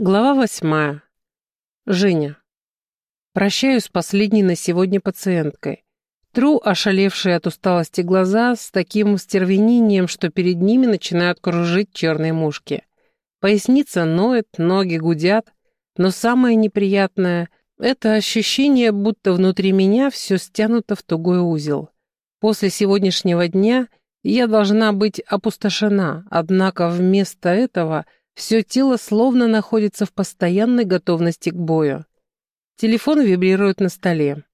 Глава восьмая. Женя. Прощаюсь с последней на сегодня пациенткой. Тру ошалевшие от усталости глаза с таким стервенением, что перед ними начинают кружить черные мушки. Поясница ноет, ноги гудят, но самое неприятное — это ощущение, будто внутри меня все стянуто в тугой узел. После сегодняшнего дня я должна быть опустошена, однако вместо этого — все тело словно находится в постоянной готовности к бою. Телефон вибрирует на столе.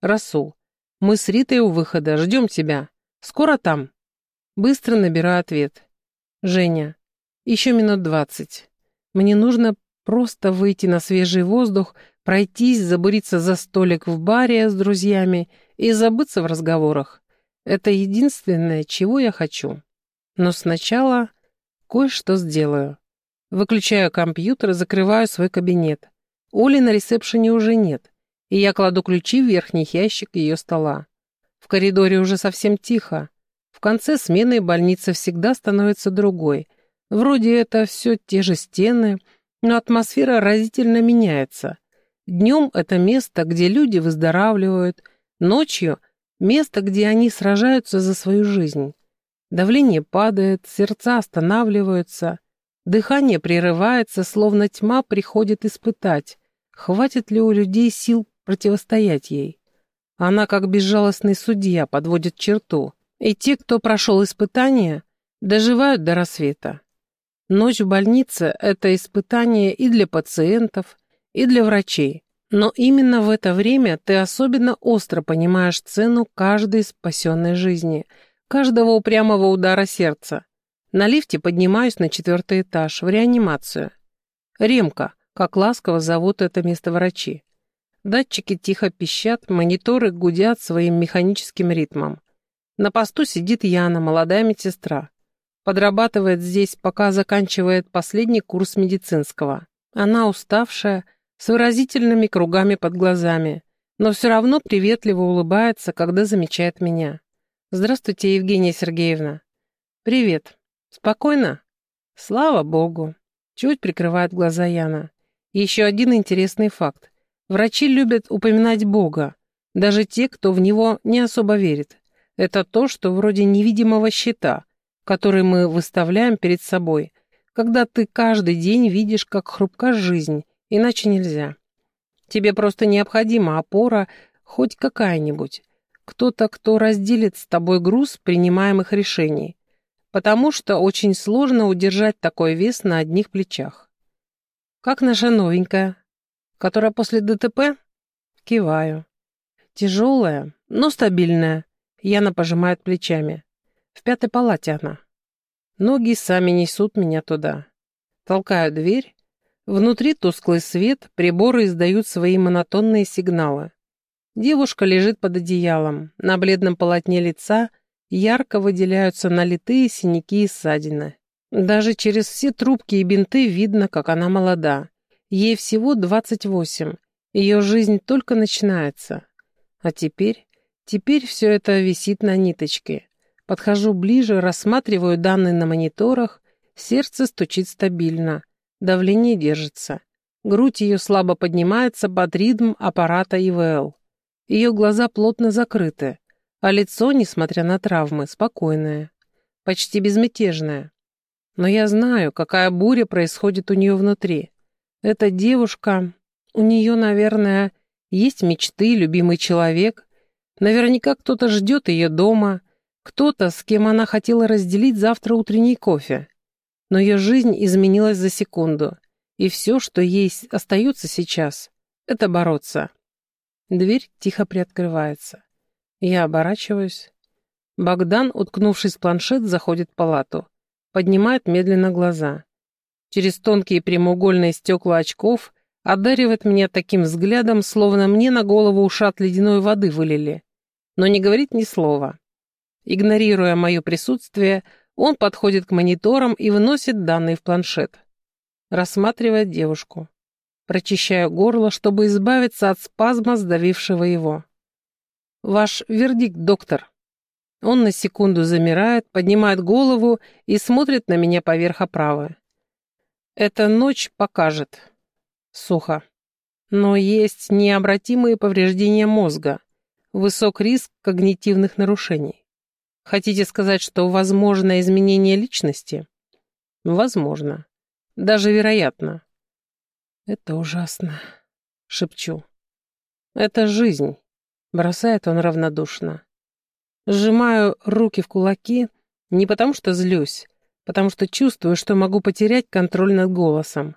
Расул. Мы с Ритой у выхода, ждем тебя. Скоро там. Быстро набираю ответ. Женя. Еще минут двадцать. Мне нужно просто выйти на свежий воздух, пройтись, забуриться за столик в баре с друзьями и забыться в разговорах. Это единственное, чего я хочу. Но сначала Кое-что сделаю. Выключаю компьютер и закрываю свой кабинет. Оли на ресепшене уже нет, и я кладу ключи в верхний ящик ее стола. В коридоре уже совсем тихо. В конце смены больница всегда становится другой. Вроде это все те же стены, но атмосфера разительно меняется. Днем это место, где люди выздоравливают, ночью — место, где они сражаются за свою жизнь. Давление падает, сердца останавливаются, дыхание прерывается, словно тьма приходит испытать, хватит ли у людей сил противостоять ей. Она, как безжалостный судья, подводит черту, и те, кто прошел испытание, доживают до рассвета. Ночь в больнице – это испытание и для пациентов, и для врачей. Но именно в это время ты особенно остро понимаешь цену каждой спасенной жизни – каждого упрямого удара сердца. На лифте поднимаюсь на четвертый этаж, в реанимацию. Ремка, как ласково зовут это место врачи. Датчики тихо пищат, мониторы гудят своим механическим ритмом. На посту сидит Яна, молодая медсестра. Подрабатывает здесь, пока заканчивает последний курс медицинского. Она уставшая, с выразительными кругами под глазами, но все равно приветливо улыбается, когда замечает меня. «Здравствуйте, Евгения Сергеевна». «Привет. Спокойно?» «Слава богу». Чуть прикрывает глаза Яна. еще один интересный факт. Врачи любят упоминать Бога, даже те, кто в него не особо верит. Это то, что вроде невидимого щита, который мы выставляем перед собой, когда ты каждый день видишь, как хрупка жизнь, иначе нельзя. Тебе просто необходима опора, хоть какая-нибудь кто-то, кто разделит с тобой груз принимаемых решений, потому что очень сложно удержать такой вес на одних плечах. Как наша новенькая, которая после ДТП? Киваю. Тяжелая, но стабильная. Яна пожимает плечами. В пятой палате она. Ноги сами несут меня туда. Толкаю дверь. Внутри тусклый свет, приборы издают свои монотонные сигналы. Девушка лежит под одеялом. На бледном полотне лица ярко выделяются налитые синяки и ссадины. Даже через все трубки и бинты видно, как она молода. Ей всего 28. Ее жизнь только начинается. А теперь... Теперь все это висит на ниточке. Подхожу ближе, рассматриваю данные на мониторах. Сердце стучит стабильно. Давление держится. Грудь ее слабо поднимается под ритм аппарата ИВЛ. Ее глаза плотно закрыты, а лицо, несмотря на травмы, спокойное, почти безмятежное. Но я знаю, какая буря происходит у нее внутри. Эта девушка, у нее, наверное, есть мечты, любимый человек. Наверняка кто-то ждет ее дома, кто-то, с кем она хотела разделить завтра утренний кофе. Но ее жизнь изменилась за секунду, и все, что ей остается сейчас, это бороться. Дверь тихо приоткрывается. Я оборачиваюсь. Богдан, уткнувшись в планшет, заходит в палату. Поднимает медленно глаза. Через тонкие прямоугольные стекла очков одаривает меня таким взглядом, словно мне на голову ушат ледяной воды вылили. Но не говорит ни слова. Игнорируя мое присутствие, он подходит к мониторам и вносит данные в планшет. Рассматривает девушку. Прочищаю горло, чтобы избавиться от спазма, сдавившего его. «Ваш вердикт, доктор». Он на секунду замирает, поднимает голову и смотрит на меня поверх оправы. Эта ночь покажет. Сухо. Но есть необратимые повреждения мозга, высок риск когнитивных нарушений. Хотите сказать, что возможно изменение личности? Возможно. Даже вероятно. Это ужасно, шепчу. Это жизнь, бросает он равнодушно. Сжимаю руки в кулаки не потому что злюсь, потому что чувствую, что могу потерять контроль над голосом.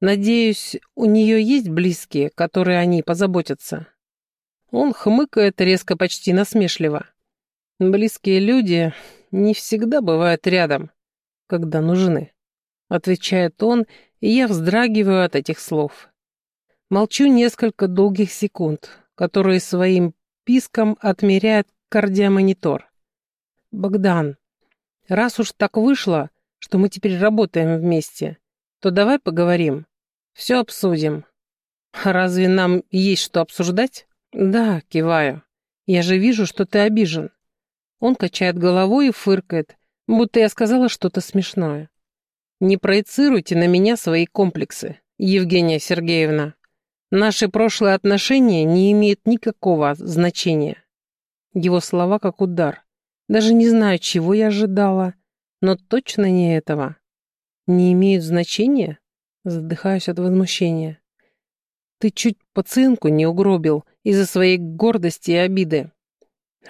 Надеюсь, у нее есть близкие, которые о ней позаботятся. Он хмыкает резко, почти насмешливо. Близкие люди не всегда бывают рядом, когда нужны. Отвечает он, и я вздрагиваю от этих слов. Молчу несколько долгих секунд, которые своим писком отмеряет кардиомонитор. «Богдан, раз уж так вышло, что мы теперь работаем вместе, то давай поговорим. Все обсудим. Разве нам есть что обсуждать? Да, киваю. Я же вижу, что ты обижен. Он качает головой и фыркает, будто я сказала что-то смешное. Не проецируйте на меня свои комплексы, Евгения Сергеевна. Наши прошлые отношения не имеют никакого значения. Его слова как удар. Даже не знаю, чего я ожидала, но точно не этого. Не имеют значения? Задыхаюсь от возмущения. Ты чуть пациентку не угробил из-за своей гордости и обиды.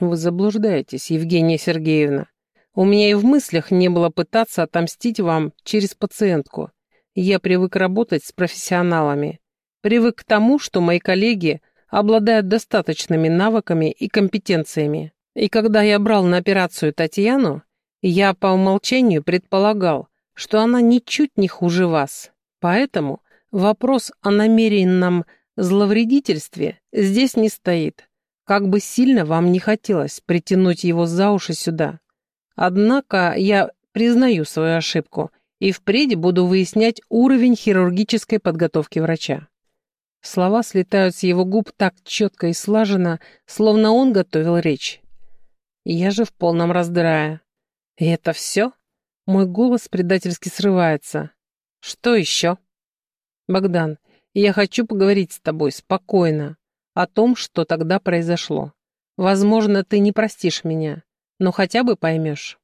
Вы заблуждаетесь, Евгения Сергеевна. У меня и в мыслях не было пытаться отомстить вам через пациентку. Я привык работать с профессионалами. Привык к тому, что мои коллеги обладают достаточными навыками и компетенциями. И когда я брал на операцию Татьяну, я по умолчанию предполагал, что она ничуть не хуже вас. Поэтому вопрос о намеренном зловредительстве здесь не стоит. Как бы сильно вам не хотелось притянуть его за уши сюда. Однако я признаю свою ошибку и впредь буду выяснять уровень хирургической подготовки врача. Слова слетают с его губ так четко и слаженно, словно он готовил речь. Я же в полном раздрае. И это все? Мой голос предательски срывается. Что еще? Богдан, я хочу поговорить с тобой спокойно о том, что тогда произошло. Возможно, ты не простишь меня, но хотя бы поймешь.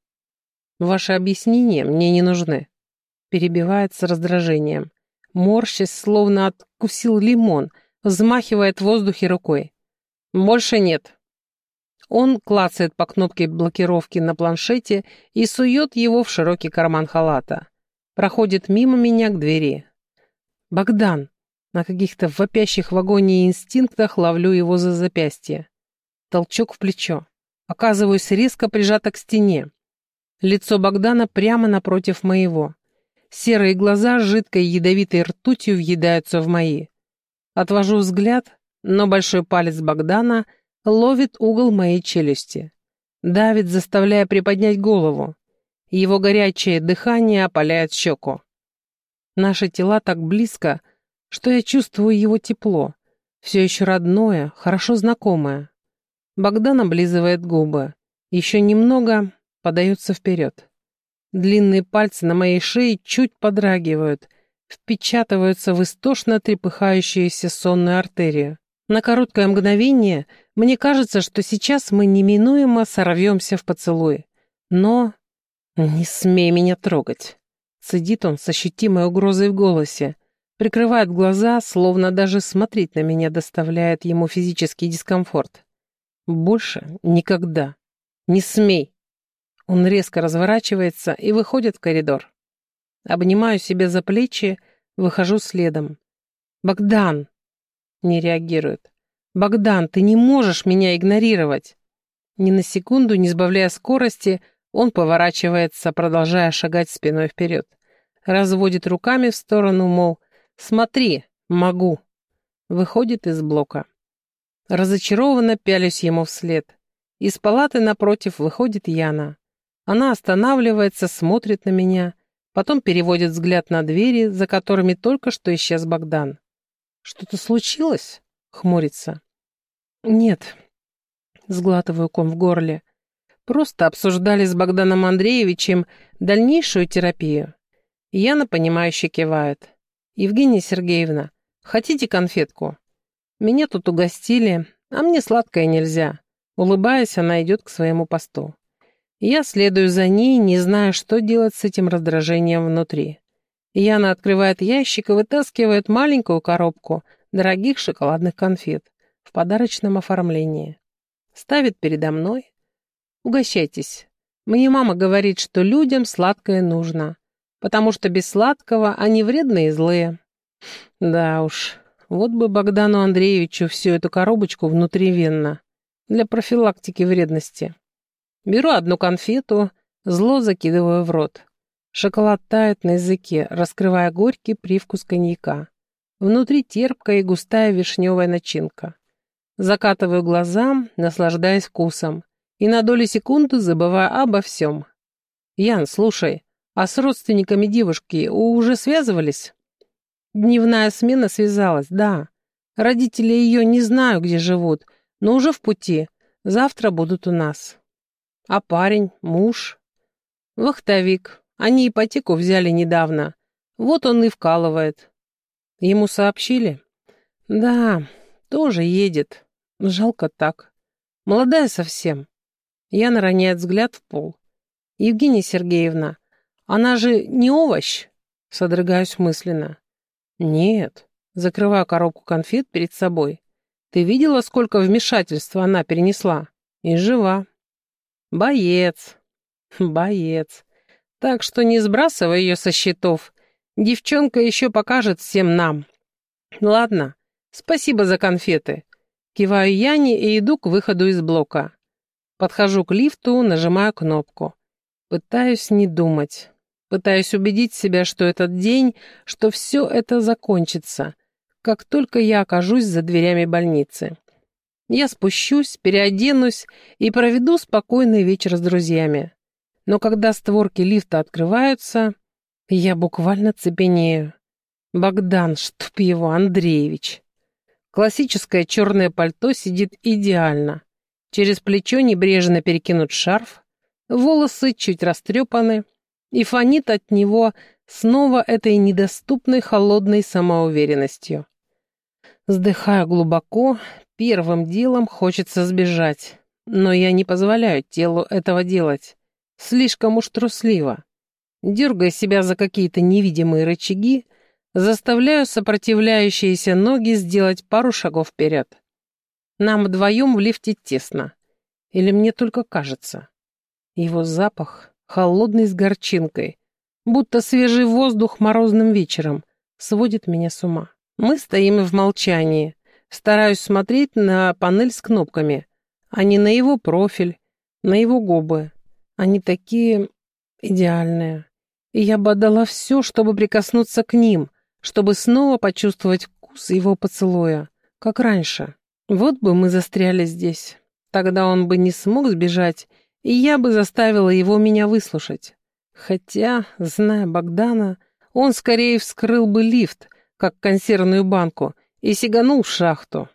Ваши объяснения мне не нужны. Перебивает с раздражением. Морщась, словно откусил лимон, взмахивает в воздухе рукой. Больше нет. Он клацает по кнопке блокировки на планшете и сует его в широкий карман халата. Проходит мимо меня к двери. Богдан. На каких-то вопящих в агонии инстинктах ловлю его за запястье. Толчок в плечо. Оказываюсь резко прижата к стене. Лицо Богдана прямо напротив моего. Серые глаза с жидкой ядовитой ртутью въедаются в мои. Отвожу взгляд, но большой палец Богдана ловит угол моей челюсти. Давит, заставляя приподнять голову. Его горячее дыхание опаляет щеку. Наши тела так близко, что я чувствую его тепло, все еще родное, хорошо знакомое. Богдан облизывает губы. Еще немного подается вперед. Длинные пальцы на моей шее чуть подрагивают, впечатываются в истошно трепыхающуюся сонную артерию. На короткое мгновение мне кажется, что сейчас мы неминуемо сорвемся в поцелуй. Но... «Не смей меня трогать!» Цедит он с ощутимой угрозой в голосе, прикрывает глаза, словно даже смотреть на меня доставляет ему физический дискомфорт. «Больше никогда. Не смей!» Он резко разворачивается и выходит в коридор. Обнимаю себя за плечи, выхожу следом. «Богдан!» Не реагирует. «Богдан, ты не можешь меня игнорировать!» Ни на секунду, не сбавляя скорости, он поворачивается, продолжая шагать спиной вперед разводит руками в сторону, мол, «Смотри, могу». Выходит из блока. Разочарованно пялюсь ему вслед. Из палаты напротив выходит Яна. Она останавливается, смотрит на меня, потом переводит взгляд на двери, за которыми только что исчез Богдан. «Что-то случилось?» — хмурится. «Нет», — сглатываю ком в горле. «Просто обсуждали с Богданом Андреевичем дальнейшую терапию. Яна, понимающе кивает. «Евгения Сергеевна, хотите конфетку?» «Меня тут угостили, а мне сладкое нельзя». Улыбаясь, она идет к своему посту. Я следую за ней, не зная, что делать с этим раздражением внутри. Яна открывает ящик и вытаскивает маленькую коробку дорогих шоколадных конфет в подарочном оформлении. Ставит передо мной. «Угощайтесь. Мне мама говорит, что людям сладкое нужно, потому что без сладкого они вредные и злые». Да уж, вот бы Богдану Андреевичу всю эту коробочку внутривенно для профилактики вредности. Беру одну конфету, зло закидываю в рот. Шоколад тает на языке, раскрывая горький привкус коньяка. Внутри терпкая и густая вишневая начинка. Закатываю глаза, наслаждаясь вкусом, и на долю секунды забываю обо всем. «Ян, слушай, а с родственниками девушки уже связывались?» Дневная смена связалась, да. Родители ее не знаю, где живут, но уже в пути. Завтра будут у нас. А парень, муж? Вахтовик. Они ипотеку взяли недавно. Вот он и вкалывает. Ему сообщили? Да, тоже едет. Жалко так. Молодая совсем. Яна роняет взгляд в пол. Евгения Сергеевна, она же не овощ? Содрогаюсь мысленно. Нет. Закрываю коробку конфет перед собой. Ты видела, сколько вмешательства она перенесла? И жива. Боец. Боец. Так что не сбрасывай ее со счетов. Девчонка еще покажет всем нам. Ладно, спасибо за конфеты. Киваю Яне и иду к выходу из блока. Подхожу к лифту, нажимаю кнопку. Пытаюсь не думать. Пытаюсь убедить себя, что этот день, что все это закончится, как только я окажусь за дверями больницы. Я спущусь, переоденусь и проведу спокойный вечер с друзьями. Но когда створки лифта открываются, я буквально цепенею. Богдан, чтоб его, Андреевич. Классическое черное пальто сидит идеально. Через плечо небрежно перекинут шарф, волосы чуть растрепаны, и фонит от него снова этой недоступной холодной самоуверенностью. Вздыхаю глубоко, первым делом хочется сбежать, но я не позволяю телу этого делать. Слишком уж трусливо. Дергая себя за какие-то невидимые рычаги, заставляю сопротивляющиеся ноги сделать пару шагов вперед. Нам вдвоем в лифте тесно. Или мне только кажется. Его запах, холодный с горчинкой, будто свежий воздух морозным вечером, сводит меня с ума. Мы стоим в молчании. Стараюсь смотреть на панель с кнопками, а не на его профиль, на его губы. Они такие идеальные. И я бы отдала все, чтобы прикоснуться к ним, чтобы снова почувствовать вкус его поцелуя, как раньше. Вот бы мы застряли здесь. Тогда он бы не смог сбежать, и я бы заставила его меня выслушать. Хотя, зная Богдана, он скорее вскрыл бы лифт, как консервную банку, и сиганул в шахту.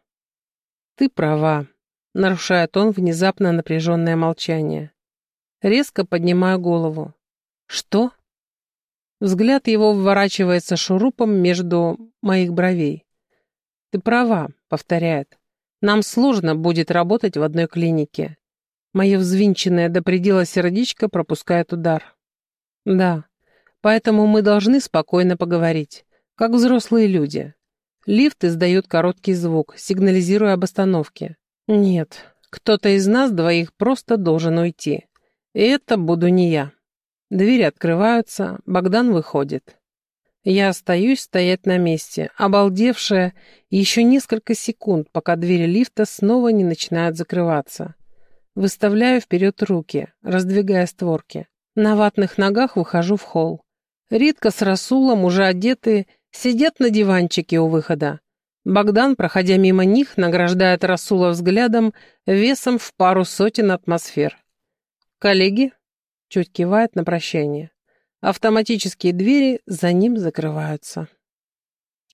«Ты права», — нарушает он внезапно напряженное молчание. Резко поднимаю голову. «Что?» Взгляд его вворачивается шурупом между моих бровей. «Ты права», — повторяет. «Нам сложно будет работать в одной клинике». Мое взвинченное до предела сердечко пропускает удар. «Да, поэтому мы должны спокойно поговорить как взрослые люди. Лифт издает короткий звук, сигнализируя об остановке. Нет, кто-то из нас двоих просто должен уйти. И это буду не я. Двери открываются, Богдан выходит. Я остаюсь стоять на месте, обалдевшая еще несколько секунд, пока двери лифта снова не начинают закрываться. Выставляю вперед руки, раздвигая створки. На ватных ногах выхожу в холл. Ритка с Расулом, уже одетые, Сидят на диванчике у выхода. Богдан, проходя мимо них, награждает Расула взглядом весом в пару сотен атмосфер. «Коллеги?» — чуть кивает на прощание. Автоматические двери за ним закрываются.